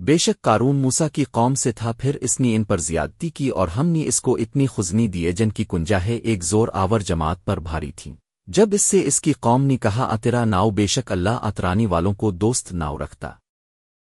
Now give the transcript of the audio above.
بے شک قارون موسا کی قوم سے تھا، پھر اس نے ان پر زیادتی کی اور ہم نے اس کو اتنی خزنی دیے جن کی کنجاہیں ایک زور آور جماعت پر بھاری تھیں جب اس سے اس کی قوم نے کہا، اترا ناؤ، بے شک اللہ اترانی والوں کو دوست ناؤ رکھتا۔